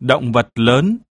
Động vật lớn.